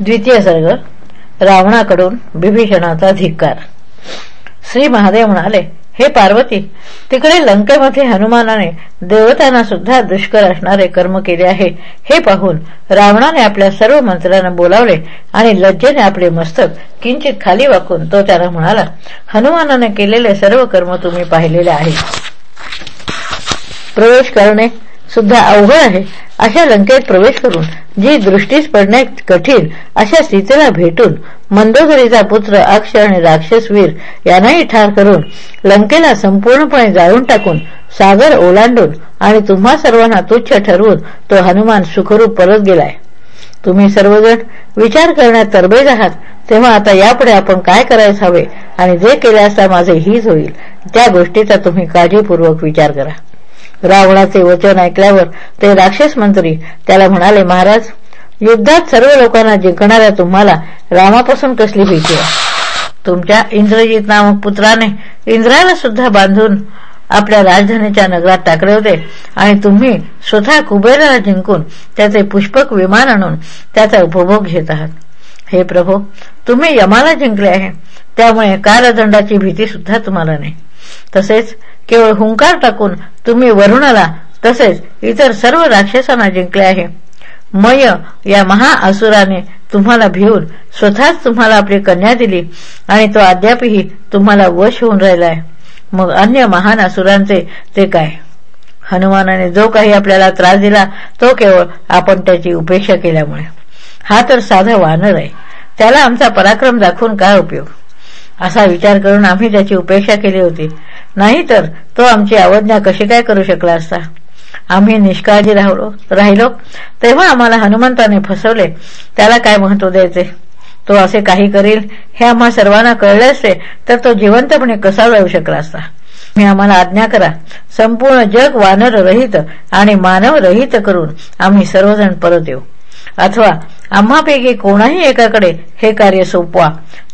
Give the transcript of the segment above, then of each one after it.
द्वितीय सर्ग रावणाकडून विभीषणाचा धिक्कार. श्री महादेव म्हणाले हे पार्वती तिकडे लंकेमध्ये हनुमानाने देवतांना सुद्धा दुष्कर असणारे कर्म केले आहे. हे पाहून रावणाने आपल्या सर्व मंत्र्यांना बोलावले आणि लज्जेने आपले मस्तक किंचित खाली वाकून तो त्याला म्हणाला हनुमानाने केलेले सर्व कर्म तुम्ही पाहिलेले आहे. प्रवेश करणे सुद्धा अवघड आहे. अशा लंकेत प्रवेश करून जी दृष्टीस पडणे कठीण अशा स्थितीला भेटून मंदोदरीचा पुत्र अक्ष आणि राक्षसवीर यांनाही ठार करून लंकेला संपूर्णपणे जाळून टाकून सागर ओलांडून आणि तुम्हा सर्वांना तुच्छ ठरवून तो हनुमान सुखरूप परत गेलाय. तुम्ही सर्वजण विचार करण्यात तरबेज आहात तेव्हा आता यापुढे आपण काय करायच हवे आणि जे केले असता माझे हीच होईल. त्या गोष्टीचा तुम्ही काळजीपूर्वक विचार करा. रावणाचे वचन ऐकल्यावर ते राक्षस मंत्री त्याला म्हणाले महाराज युद्धात सर्व लोकांना जिंकणाऱ्या तुम्हाला रामापासून कसली भीती आहे? तुमच्या इंद्रजित नामक पुत्राने इंद्राला सुद्धा बांधून आपल्या राजधानीच्या नगरात टाकले होते आणि तुम्ही स्वतः कुबेराला जिंकून त्याचे पुष्पक विमान आणून त्याचा उपभोग घेत आहात. हे प्रभू तुम्ही यमाला जिंकले आहे. त्यामुळे कारदंडाची भीती सुद्धा तुम्हाला नाही. तसेच केवळ हुंकार टाकून तुम्ही वरुणाला तसेच इतर सर्व राक्षसांना जिंकले आहे. मय या महाअसुराने तुम्हाला भिवून स्वतःच तुम्हाला आपली कन्या दिली आणि तो अद्यापही तुम्हाला वश होऊन राहिलाय मग अन्य महान असुरांचे ते काय? हनुमानाने जो काही आपल्याला त्रास दिला तो केवळ आपण त्याची उपेक्षा केल्यामुळे. हा तर साधा वानर आहे. त्याला आमचा पराक्रम दाखवून काय उपयोग? असा विचार करून आम्ही त्याची उपेक्षा केली होती. नाहीतर तो आमची अवज्ञा कशी काय करू शकला असता? आम्ही निष्काळजी राहिलो राहिलो. तेव्हा आम्हाला हनुमंताने फसवले. त्याला काय महत्त्व द्यायचे? तो असे काही करील हे आम्हा सर्वांना कळले असते तर तो जिवंतपणे कसा जाऊ शकला असता? मी आम्हाला आज्ञा करा. संपूर्ण जग वानर रहित आणि मानव रहित करून आम्ही सर्वजण परत येऊ. अथवा आम्हापैकी कोणाही एकाकडे हे कार्य सोपवा.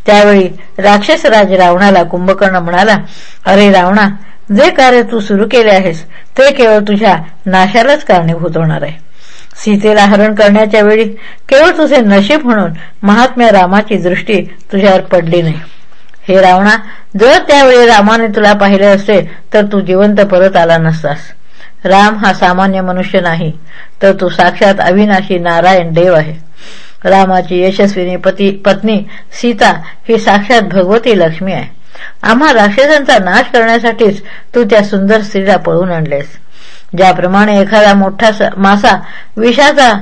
त्यावेळी राक्षसराज रावणाला कुंभकर्ण म्हणाला अरे रावणा जे कार्य तू सुरू केले आहेस ते केवळ तुझ्या नाशालाच कारणीभूत होणार आहे. सीतेला हरण करण्याच्या वेळी केवळ तुझे नशीब म्हणून महात्म्या रामाची दृष्टी तुझ्यावर पडली नाही. हे रावणा जर त्यावेळी रामाने तुला पाहिले असते तर तू जिवंत परत आला नसतास. राम हा सामान्य मनुष्य नाही. तर तू साक्षात अविनाशी नारायण देव आहे. रामाची यशस्वीनी पती पत्नी सीता ही साक्षात भगवती लक्ष्मी आहे. आम्हा राक्षसांचा नाश करण्यासाठीच तू त्या सुंदर स्त्रीला पळून आणलेस. ज्याप्रमाणे एखादा मोठा मासा विषाचा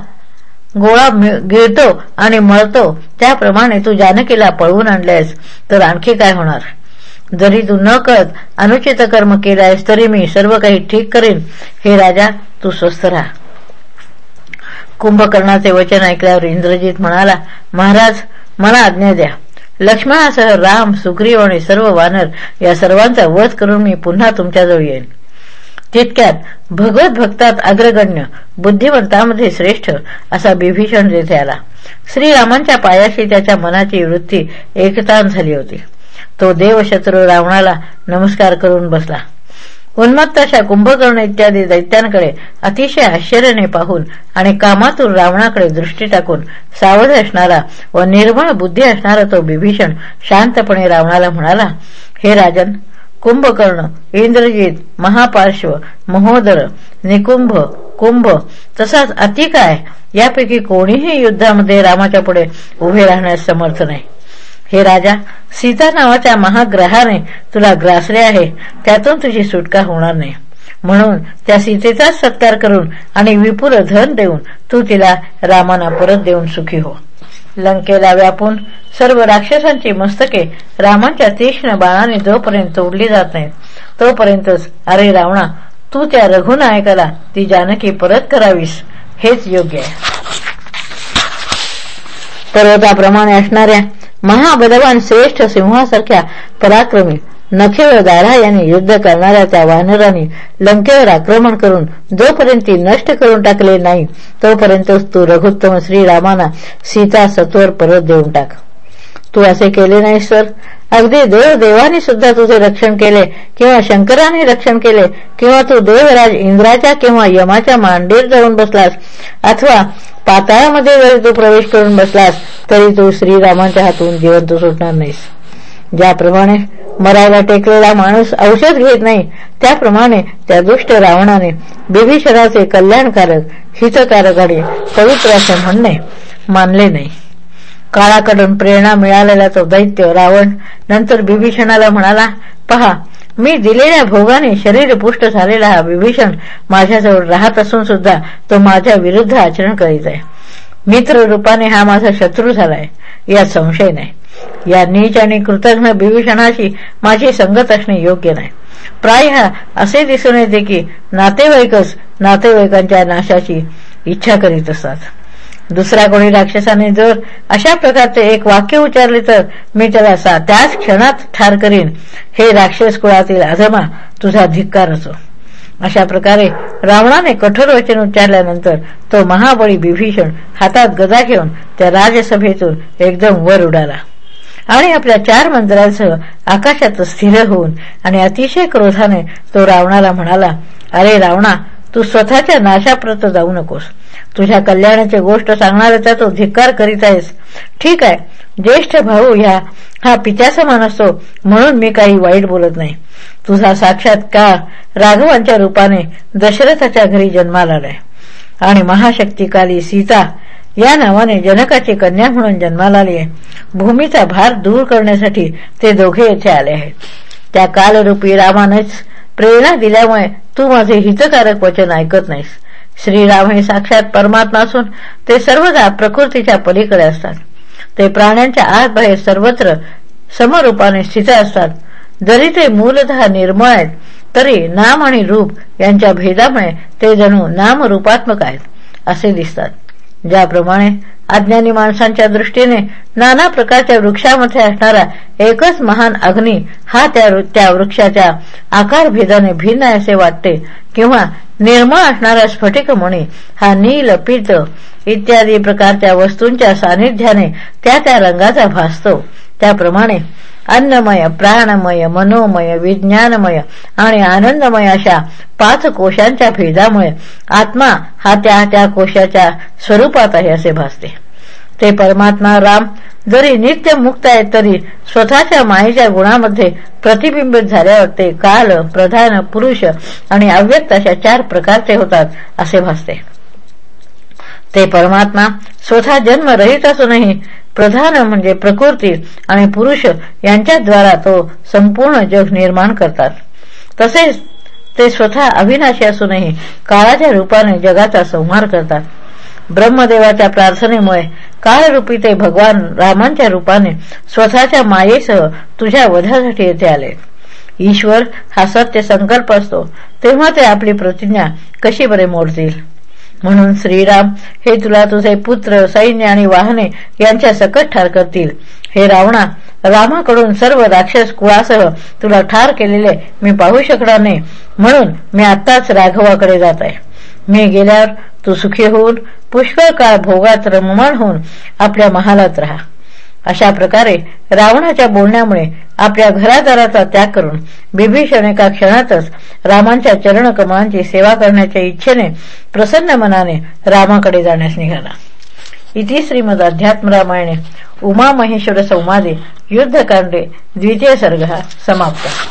गोळा गिळतो आणि मळतो त्याप्रमाणे तू जानकीला पळवून आणलेस तर आणखी काय होणार? जरी तू न कळत अनुचित कर्म केलायस तरी मी सर्व काही ठीक करीन. हे राजा तू स्वस्थ राहा. कुंभकर्णाचे वचन ऐकल्यावर इंद्रजित म्हणाला महाराज मला आज्ञा द्या. लक्ष्मणासह राम सुग्रीव आणि सर्व वानर या सर्वांचा वध करून मी पुन्हा तुमच्याजवळ येईन. तितक्यात भगवत भक्तात अग्रगण्य बुद्धिमंतामध्ये श्रेष्ठ असा बिभीषण जेथे आला. श्रीरामांच्या पायाशी त्याच्या मनाची वृत्ती एकतान झाली होती. तो देवशत्रू रावणाला नमस्कार करून बसला. उन्मत्त अशा कुंभकर्ण इत्यादी दैत्यांकडे अतिशय आश्चर्याने पाहून आणि कामातून रावणाकडे दृष्टी टाकून सावध असणारा व निर्मळ बुद्धी असणारा तो बिभीषण शांतपणे रावणाला म्हणाला हे राजन कुंभकर्ण इंद्रजित महापार्श्व महोदर निकुंभ कुंभ तसाच अति काय यापैकी कोणीही युद्धामध्ये रामाच्या पुढे उभे राहण्यास समर्थ नाही. हे राजा सीता नावाच्या महाग्रहाने तुला ग्रासले आहे. त्यातून तुझी सुटका होणार नाही. म्हणून त्या सीतेचाच सत्कार करून आणि विपुल धन देऊन तू तिला रामाना परत देऊन सुखी हो. लंकेला व्यापून सर्व राक्षसांची मस्तके रामाच्या तीक्ष्ण बाणाने जोपर्यंत तोडली जात नाहीत तोपर्यंतच अरे रावणा तू त्या रघुनायकाला ती जानकी परत करावीस. हेच योग्य आहे. पर्वताप्रमाणे असणाऱ्या महाबलवान श्रेष्ठ सिंहासारख्या पराक्रमी नखेळ दाढा यांनी युद्ध करणाऱ्या त्या वानरांनी लंकेवर आक्रमण करून जोपर्यंत ती नष्ट करून टाकले नाही तोपर्यंत तू रघुत्तम श्रीरामाना सीता सत्वर परत देऊन टाक. तू असे केले नाही सर. अगदी देव देवाने सुद्धा तुझे रक्षण केले किंवा शंकराने रक्षण केले किंवा तू देवराज इंद्राच्या किंवा यमाच्या मांडीर जाऊन बसलास अथवा पाताळामध्ये जरी तू प्रवेश करून बसलास तरी तू श्रीरामांच्या हातून जिवंत सुटणार नाहीस. ज्याप्रमाणे मरायला टेकलेला माणूस औषध घेत नाही त्याप्रमाणे त्या दुष्ट रावणाने बिभीषणाचे कल्याणकारक हितकारक आणि पवित्र असे म्हणणे मानले नाही. काळाकडून प्रेरणा मिळालेला तो दैत्य रावण नंतर बिभीषणाला म्हणाला पहा मी दिलेल्या भोगाने शरीर पुष्ट झालेला हा विभीषण माझ्याजवळ राहत असून सुद्धा तो माझ्या विरुद्ध आचरण करीत आहे. मित्र रूपाने हा माझा शत्रू झालाय. यात संशय नाही. या नीच आणि कृतज्ञ विभीषणाशी माझी संगत असणे योग्य नाही. प्राय असे दिसून येते की नातेवाईकच नातेवाईकांच्या नाशाची इच्छा करीत असतात. दुसऱ्या कोणी राक्षसाने जर अशा प्रकारचे एक वाक्य उच्चारले तर मी त्याला त्याच क्षणात ठार करीन. हे राक्षस कुळातील अजमा तुझा धिक्कार असो. अशा प्रकारे रावणाने कठोर वचन उच्चारल्यानंतर तो महाबळी विभीषण हातात गदा घेऊन त्या राजसभेतून एकदम वर उडाला. आणि आपल्या चार मंदिरांसह आकाशात स्थिर होऊन आणि अतिशय क्रोधाने तो रावणाला म्हणाला अरे रावणा तू स्वतःच्या नाशाप्रत जाऊ नकोस. तुझ्या कल्याणाची गोष्ट सांगणाऱ्याचा तो धिक्कार करीत आहेस. ठीक आहे ज्येष्ठ भाऊ ह्या हा पित्या समान असतो म्हणून मी काही वाईट बोलत नाही. तुझा साक्षात्कार राघवांच्या रूपाने दशरथाच्या घरी जन्माला आलाय आणि महाशक्तिकाली सीता या नावाने जनकाची कन्या म्हणून जन्माला आली आहे. भूमीचा भार दूर करण्यासाठी ते दोघे येथे आले आहेत. त्या कालरूपी रामानेच प्रेरणा दिल्यामुळे तू माझे हितकारक वचन ऐकत नाहीस. श्रीराम हे साक्षात परमात्मा असून ते सर्वदा प्रकृतीच्या पलीकडे असतात. ते प्राण्यांच्या आत बाहेर सर्वत्र समरूपाने स्थित असतात. जरी ते मूलतः निर्मळ आहेत तरी नाम आणि रूप यांच्या भेदामुळे ते जणू नामरूपात्मक आहेत असे दिसतात. ज्याप्रमाणे अज्ञानी माणसांच्या दृष्टीने नाना प्रकारच्या वृक्षामध्ये असणारा एकच महान अग्नी हा त्या वृक्षाच्या आकारभेदाने भिन्न असे वाटते. किंवा निर्मळ असणारा स्फटिकमणी हा नील पित इत्यादी प्रकारच्या वस्तूंच्या सानिध्याने त्या त्या रंगाचा भासतो. त्याप्रमाणे अन्नमय प्राणमय मनोमय विज्ञानमय आणि आनंदमय अशा पाच कोशांच्या भेदामुळे आत्मा हा त्या त्या कोशाच्या स्वरूपात आहे असे भासते. ते परमात्मा राम जरी नित्य मुक्त आहेत तरी स्वतःच्या मायेच्या गुणामध्ये प्रतिबिंबित झाल्यावर ते काल प्रधान पुरुष आणि अव्यक्त अशा चार प्रकारचे होतात असे भासते. ते परमात्मा स्वतः जन्म रहित असूनही प्रधान म्हणजे प्रकृती आणि पुरुष यांच्याद्वारा तो संपूर्ण जग निर्माण करतात. तसेच ते स्वतः अविनाशी असूनही काळाच्या रूपाने जगाचा संहार करतात. ब्रह्मदेवाच्या प्रार्थनेमुळे काळरूपी ते भगवान रामांच्या रूपाने स्वतःच्या मायेसह तुझ्या वधासाठी येथे आले. ईश्वर हा सत्य संकल्प असतो तेव्हा ते आपली प्रतिज्ञा कशी बरे मोडतील? म्हणून श्रीराम हे तुला तुझे पुत्र सैन्य आणि वाहने यांच्या सकट ठार करतील. हे रावणा रामाकडून सर्व राक्षस कुळासह तुला ठार केलेले मी पाहू शकणार नाही. म्हणून मी आत्ताच राघवाकडे जात आहे मी गेल्यावर तू सुखी होऊन पुष्कळ काळ भोगात रममाण होऊन आपल्या महालात राहा. अशा प्रकारे रावणाच्या बोलण्यामुळे आपल्या घरादाराचा त्याग करून बिभीषण एका क्षणातच रामांच्या चरणकमळांची सेवा करण्याच्या इच्छेने प्रसन्न मनाने रामाकडे जाण्यास निघाला. इति श्रीमद अध्यात्म रामायणे उमा महेश्वर संवादे युद्धकांडे द्वितीय सर्ग समाप्त.